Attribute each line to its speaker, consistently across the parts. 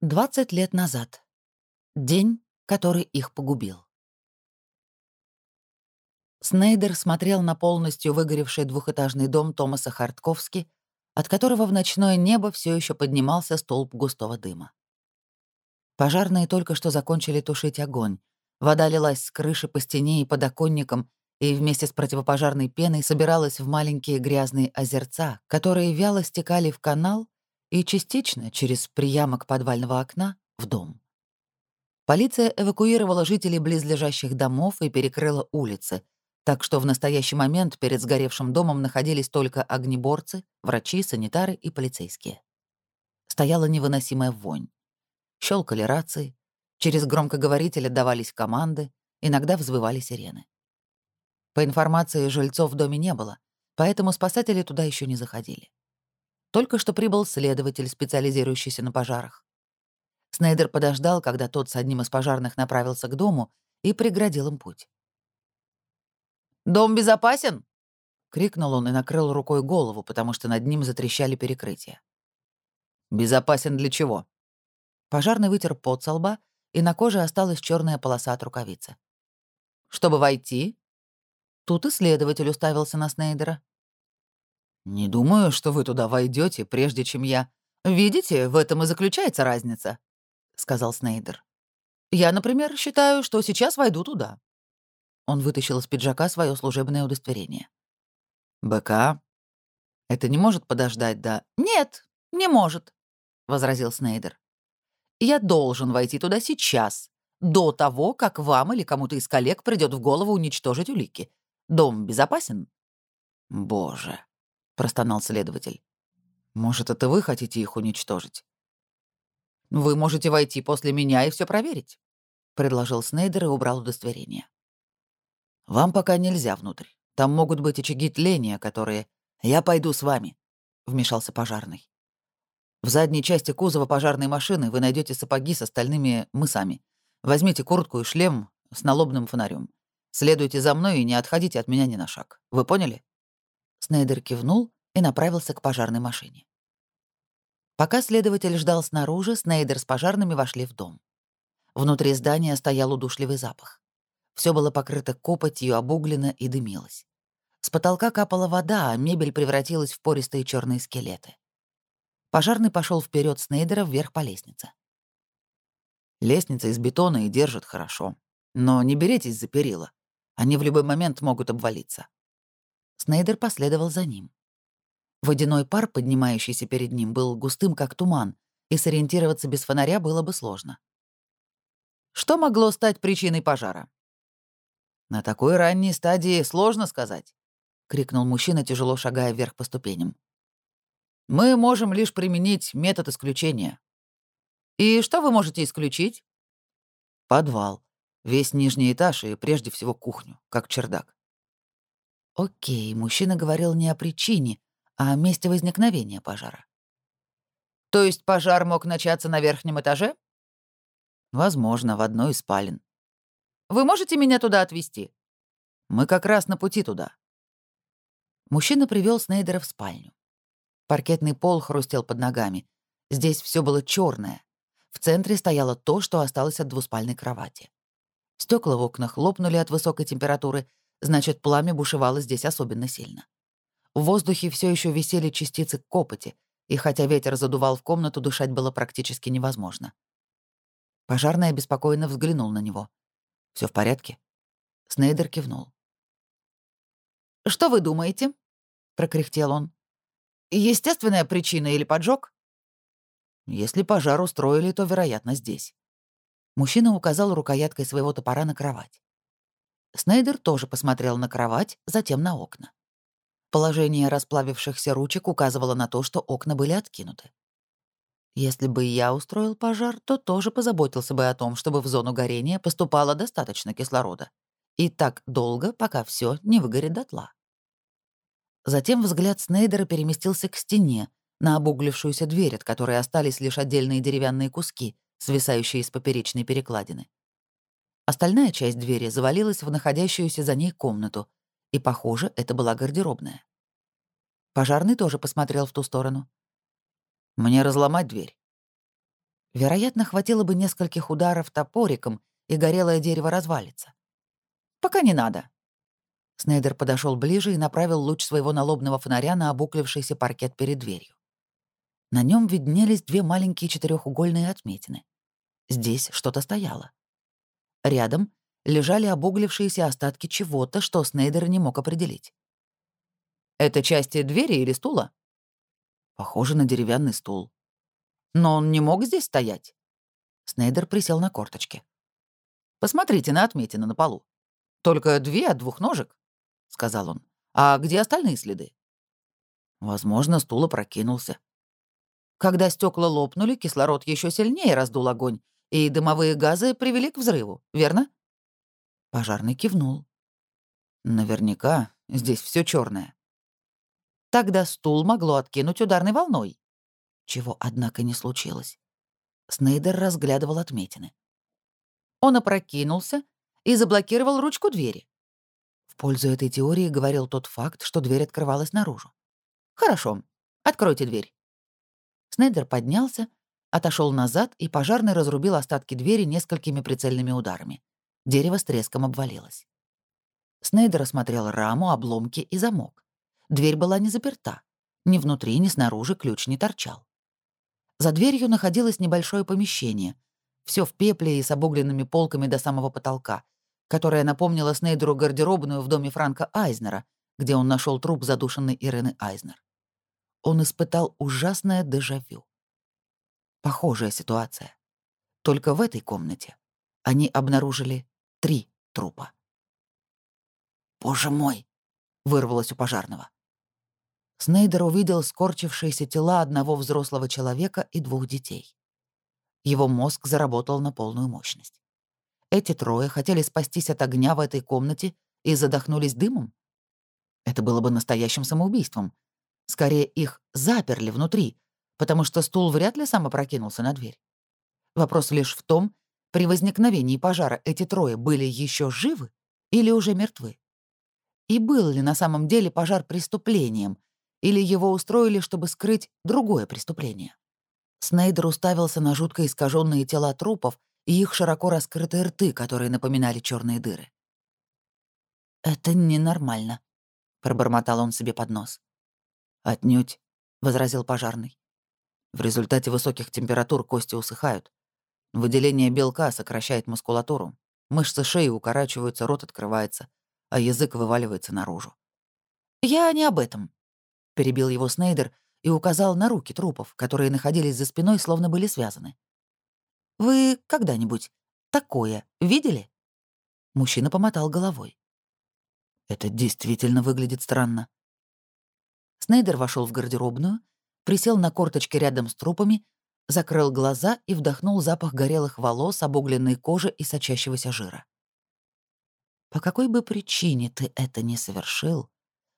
Speaker 1: 20 лет назад. День, который их погубил. Снейдер смотрел на полностью выгоревший двухэтажный дом Томаса Хартковски, от которого в ночное небо все еще поднимался столб густого дыма. Пожарные только что закончили тушить огонь. Вода лилась с крыши по стене и подоконникам, и вместе с противопожарной пеной собиралась в маленькие грязные озерца, которые вяло стекали в канал и частично через приямок подвального окна в дом. Полиция эвакуировала жителей близлежащих домов и перекрыла улицы, так что в настоящий момент перед сгоревшим домом находились только огнеборцы, врачи, санитары и полицейские. Стояла невыносимая вонь. Щелкали рации, через громкоговоритель отдавались команды, иногда взвывали сирены. По информации, жильцов в доме не было, поэтому спасатели туда еще не заходили. Только что прибыл следователь, специализирующийся на пожарах. Снейдер подождал, когда тот с одним из пожарных направился к дому и преградил им путь. «Дом безопасен?» — крикнул он и накрыл рукой голову, потому что над ним затрещали перекрытия. «Безопасен для чего?» Пожарный вытер пот со лба, и на коже осталась черная полоса от рукавицы. «Чтобы войти?» Тут исследователь уставился на Снейдера. «Не думаю, что вы туда войдете, прежде чем я...» «Видите, в этом и заключается разница», — сказал Снейдер. «Я, например, считаю, что сейчас войду туда». Он вытащил из пиджака свое служебное удостоверение. «БК? Это не может подождать, да?» «Нет, не может», — возразил Снейдер. «Я должен войти туда сейчас, до того, как вам или кому-то из коллег придет в голову уничтожить улики. Дом безопасен?» «Боже», простонал следователь. Может, это вы хотите их уничтожить? Вы можете войти после меня и все проверить, предложил Снейдер и убрал удостоверение. Вам пока нельзя внутрь. Там могут быть очаги тления, которые... Я пойду с вами, вмешался пожарный. В задней части кузова пожарной машины вы найдете сапоги с остальными мысами. Возьмите куртку и шлем с налобным фонарем. Следуйте за мной и не отходите от меня ни на шаг. Вы поняли? Снейдер кивнул и направился к пожарной машине. Пока следователь ждал снаружи, Снейдер с пожарными вошли в дом. Внутри здания стоял удушливый запах. Все было покрыто копотью, обуглено и дымилось. С потолка капала вода, а мебель превратилась в пористые черные скелеты. Пожарный пошел вперед Снейдера вверх по лестнице. Лестница из бетона и держит хорошо. Но не беритесь за перила. Они в любой момент могут обвалиться. Снейдер последовал за ним. Водяной пар, поднимающийся перед ним, был густым, как туман, и сориентироваться без фонаря было бы сложно. Что могло стать причиной пожара? «На такой ранней стадии сложно сказать», — крикнул мужчина, тяжело шагая вверх по ступеням. «Мы можем лишь применить метод исключения». «И что вы можете исключить?» «Подвал. Весь нижний этаж и прежде всего кухню, как чердак. Окей, мужчина говорил не о причине, а о месте возникновения пожара. То есть пожар мог начаться на верхнем этаже? Возможно, в одной из спален. Вы можете меня туда отвезти? Мы как раз на пути туда. Мужчина привел Снейдера в спальню. Паркетный пол хрустел под ногами. Здесь все было черное. В центре стояло то, что осталось от двуспальной кровати. Стекла в окнах лопнули от высокой температуры, Значит, пламя бушевало здесь особенно сильно. В воздухе все еще висели частицы копоти, и хотя ветер задувал в комнату, дышать было практически невозможно. Пожарный обеспокоенно взглянул на него. Все в порядке?» Снейдер кивнул. «Что вы думаете?» — прокряхтел он. «Естественная причина или поджог?» «Если пожар устроили, то, вероятно, здесь». Мужчина указал рукояткой своего топора на кровать. Снейдер тоже посмотрел на кровать, затем на окна. Положение расплавившихся ручек указывало на то, что окна были откинуты. Если бы я устроил пожар, то тоже позаботился бы о том, чтобы в зону горения поступало достаточно кислорода. И так долго, пока все не выгорит дотла. Затем взгляд Снейдера переместился к стене, на обуглившуюся дверь, от которой остались лишь отдельные деревянные куски, свисающие из поперечной перекладины. Остальная часть двери завалилась в находящуюся за ней комнату, и, похоже, это была гардеробная. Пожарный тоже посмотрел в ту сторону. «Мне разломать дверь?» Вероятно, хватило бы нескольких ударов топориком, и горелое дерево развалится. «Пока не надо». Снейдер подошел ближе и направил луч своего налобного фонаря на обуклившийся паркет перед дверью. На нем виднелись две маленькие четырехугольные отметины. Здесь что-то стояло. Рядом лежали обуглившиеся остатки чего-то, что Снейдер не мог определить. «Это части двери или стула?» «Похоже на деревянный стул». «Но он не мог здесь стоять?» Снейдер присел на корточки. «Посмотрите на отметины на полу. Только две от двух ножек», — сказал он. «А где остальные следы?» Возможно, стул опрокинулся. Когда стекла лопнули, кислород еще сильнее раздул огонь, и дымовые газы привели к взрыву, верно? Пожарный кивнул. Наверняка здесь все черное. Тогда стул могло откинуть ударной волной. Чего, однако, не случилось. Снейдер разглядывал отметины. Он опрокинулся и заблокировал ручку двери. В пользу этой теории говорил тот факт, что дверь открывалась наружу. «Хорошо, откройте дверь». Снейдер поднялся, отошел назад, и пожарный разрубил остатки двери несколькими прицельными ударами. Дерево с треском обвалилось. Снейдер осмотрел раму, обломки и замок. Дверь была не заперта. Ни внутри, ни снаружи ключ не торчал. За дверью находилось небольшое помещение. Все в пепле и с обугленными полками до самого потолка, которое напомнило Снейдеру гардеробную в доме Франка Айзнера, где он нашел труп задушенной Ирены Айзнер он испытал ужасное дежавю. Похожая ситуация. Только в этой комнате они обнаружили три трупа. «Боже мой!» — вырвалось у пожарного. Снейдер увидел скорчившиеся тела одного взрослого человека и двух детей. Его мозг заработал на полную мощность. Эти трое хотели спастись от огня в этой комнате и задохнулись дымом? Это было бы настоящим самоубийством — Скорее, их заперли внутри, потому что стул вряд ли сам опрокинулся на дверь. Вопрос лишь в том, при возникновении пожара эти трое были еще живы или уже мертвы. И был ли на самом деле пожар преступлением, или его устроили, чтобы скрыть другое преступление. Снейдер уставился на жутко искаженные тела трупов и их широко раскрытые рты, которые напоминали черные дыры. «Это ненормально», — пробормотал он себе под нос. «Отнюдь», — возразил пожарный. «В результате высоких температур кости усыхают. Выделение белка сокращает мускулатуру. Мышцы шеи укорачиваются, рот открывается, а язык вываливается наружу. «Я не об этом», — перебил его Снейдер и указал на руки трупов, которые находились за спиной, словно были связаны. «Вы когда-нибудь такое видели?» Мужчина помотал головой. «Это действительно выглядит странно. Снейдер вошел в гардеробную, присел на корточки рядом с трупами, закрыл глаза и вдохнул запах горелых волос, обугленной кожи и сочащегося жира. По какой бы причине ты это не совершил,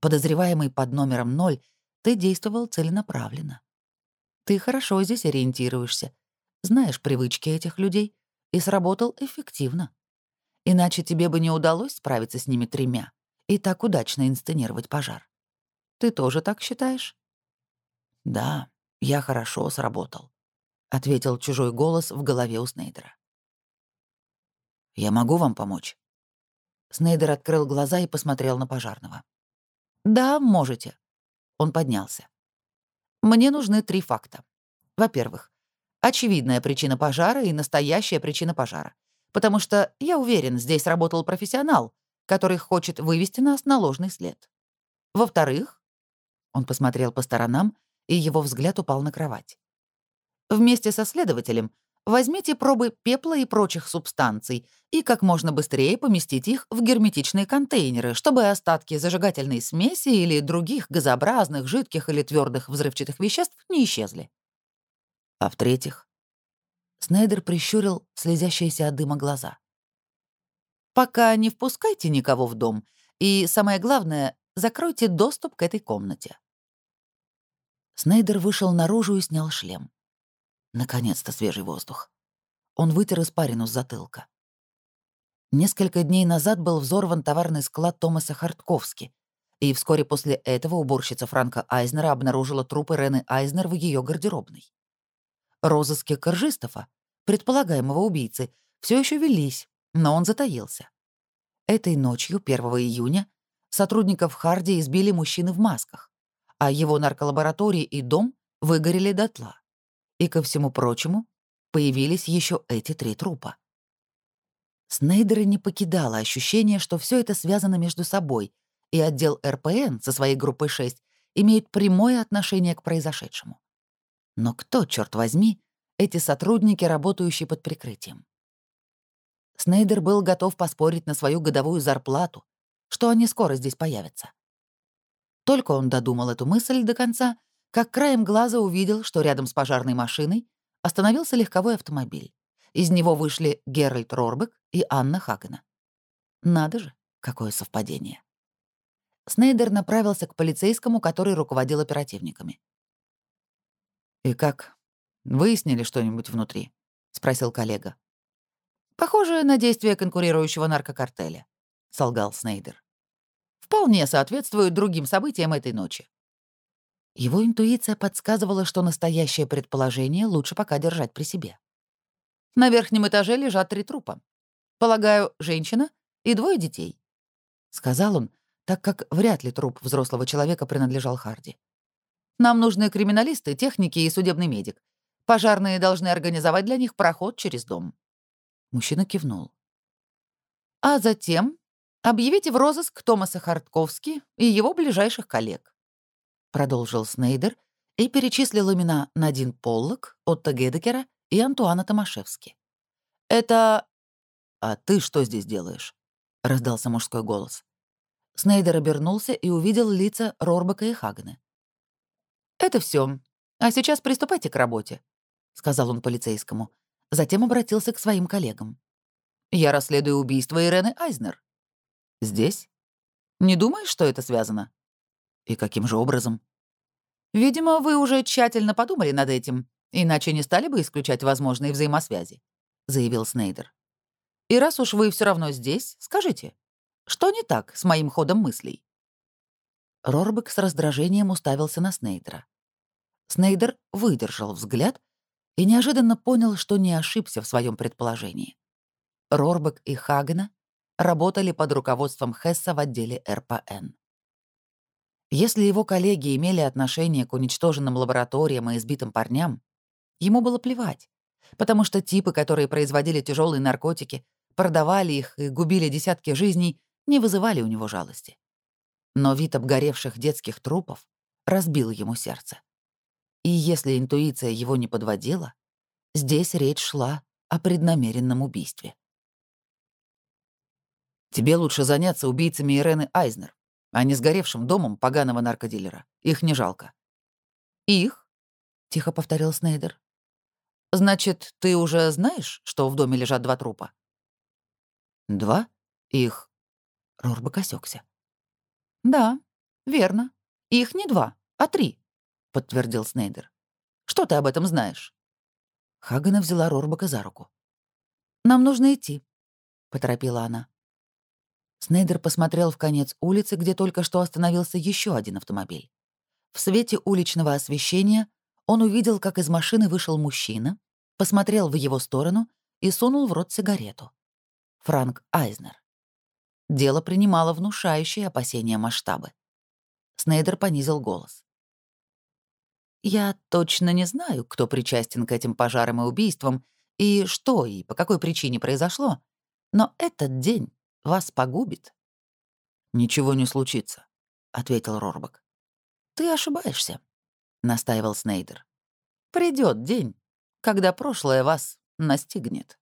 Speaker 1: подозреваемый под номером ноль, ты действовал целенаправленно. Ты хорошо здесь ориентируешься, знаешь привычки этих людей и сработал эффективно. Иначе тебе бы не удалось справиться с ними тремя и так удачно инсценировать пожар. Ты тоже так считаешь?» «Да, я хорошо сработал», — ответил чужой голос в голове у Снейдера. «Я могу вам помочь?» Снейдер открыл глаза и посмотрел на пожарного. «Да, можете». Он поднялся. «Мне нужны три факта. Во-первых, очевидная причина пожара и настоящая причина пожара. Потому что, я уверен, здесь работал профессионал, который хочет вывести нас на ложный след. Во-вторых, он посмотрел по сторонам, и его взгляд упал на кровать. «Вместе со следователем возьмите пробы пепла и прочих субстанций и как можно быстрее поместите их в герметичные контейнеры, чтобы остатки зажигательной смеси или других газообразных, жидких или твердых взрывчатых веществ не исчезли. А в-третьих, Снайдер прищурил слезящиеся от дыма глаза. «Пока не впускайте никого в дом, и, самое главное, закройте доступ к этой комнате. Снейдер вышел наружу и снял шлем. Наконец-то свежий воздух. Он вытер испарину с затылка. Несколько дней назад был взорван товарный склад Томаса Хартковски, и вскоре после этого уборщица Франка Айзнера обнаружила трупы Рены Айзнер в ее гардеробной. Розыски Коржистова, предполагаемого убийцы, все еще велись, но он затаился. Этой ночью, 1 июня, сотрудников Харди избили мужчины в масках, а его нарколаборатории и дом выгорели дотла. И, ко всему прочему, появились еще эти три трупа. Снейдера не покидало ощущение, что все это связано между собой, и отдел РПН со своей группой 6 имеет прямое отношение к произошедшему. Но кто, черт возьми, эти сотрудники, работающие под прикрытием? Снейдер был готов поспорить на свою годовую зарплату, что они скоро здесь появятся. Только он додумал эту мысль до конца, как краем глаза увидел, что рядом с пожарной машиной остановился легковой автомобиль. Из него вышли Геральт Рорбек и Анна Хагена. Надо же, какое совпадение. Снейдер направился к полицейскому, который руководил оперативниками. «И как? Выяснили что-нибудь внутри?» — спросил коллега. «Похоже на действие конкурирующего наркокартеля», — солгал Снейдер. «Вполне соответствует другим событиям этой ночи». Его интуиция подсказывала, что настоящее предположение лучше пока держать при себе. На верхнем этаже лежат три трупа. Полагаю, женщина и двое детей», — сказал он, так как вряд ли труп взрослого человека принадлежал Харди. «Нам нужны криминалисты, техники и судебный медик. Пожарные должны организовать для них проход через дом». Мужчина кивнул. «А затем объявите в розыск Томаса Хартковски и его ближайших коллег», — продолжил Снейдер и перечислил имена Надин Поллок, Отто Гедекера и Антуана Томашевски. «Это...» «А ты что здесь делаешь?» — раздался мужской голос. Снейдер обернулся и увидел лица Рорбака и Хагена. «Это все. А сейчас приступайте к работе», — сказал он полицейскому. Затем обратился к своим коллегам. «Я расследую убийство Ирены Айзнер». «Здесь? Не думаешь, что это связано?» «И каким же образом?» «Видимо, вы уже тщательно подумали над этим Иначе не стали бы исключать возможные взаимосвязи», — заявил Снейдер. «И раз уж вы все равно здесь, скажите, что не так с моим ходом мыслей?» Рорбек с раздражением уставился на Снейдера. Снейдер выдержал взгляд и неожиданно понял, что не ошибся в своем предположении. Рорбек и Хагена работали под руководством Хесса в отделе РПН. Если его коллеги имели отношение к уничтоженным лабораториям и избитым парням, Ему было плевать, потому что типы, которые производили тяжелые наркотики, продавали их и губили десятки жизней, не вызывали у него жалости. Но вид обгоревших детских трупов разбил ему сердце. И если интуиция его не подводила, здесь речь шла о преднамеренном убийстве. «Тебе лучше заняться убийцами Ирены Айзнер, а не сгоревшим домом поганого наркодилера. Их не жалко». «Их?» — тихо повторил Снейдер. Значит, ты уже знаешь, что в доме лежат два трупа? Два? Их... Рорбак осекся. Да, верно. Их не два, а три, подтвердил Снейдер. Что ты об этом знаешь? Хагана взяла Рорбака за руку. «Нам нужно идти», — поторопила она. Снейдер посмотрел в конец улицы, где только что остановился еще один автомобиль. В свете уличного освещения он увидел, как из машины вышел мужчина, посмотрел в его сторону и сунул в рот сигарету. Франк Айзнер. Дело принимало внушающие опасения масштабы. Снейдер понизил голос. «Я точно не знаю, кто причастен к этим пожарам и убийствам, и что и по какой причине произошло, но этот день вас погубит». «Ничего не случится», — ответил Рорбак. «Ты ошибаешься», — настаивал Снейдер. Придет день, когда прошлое вас настигнет.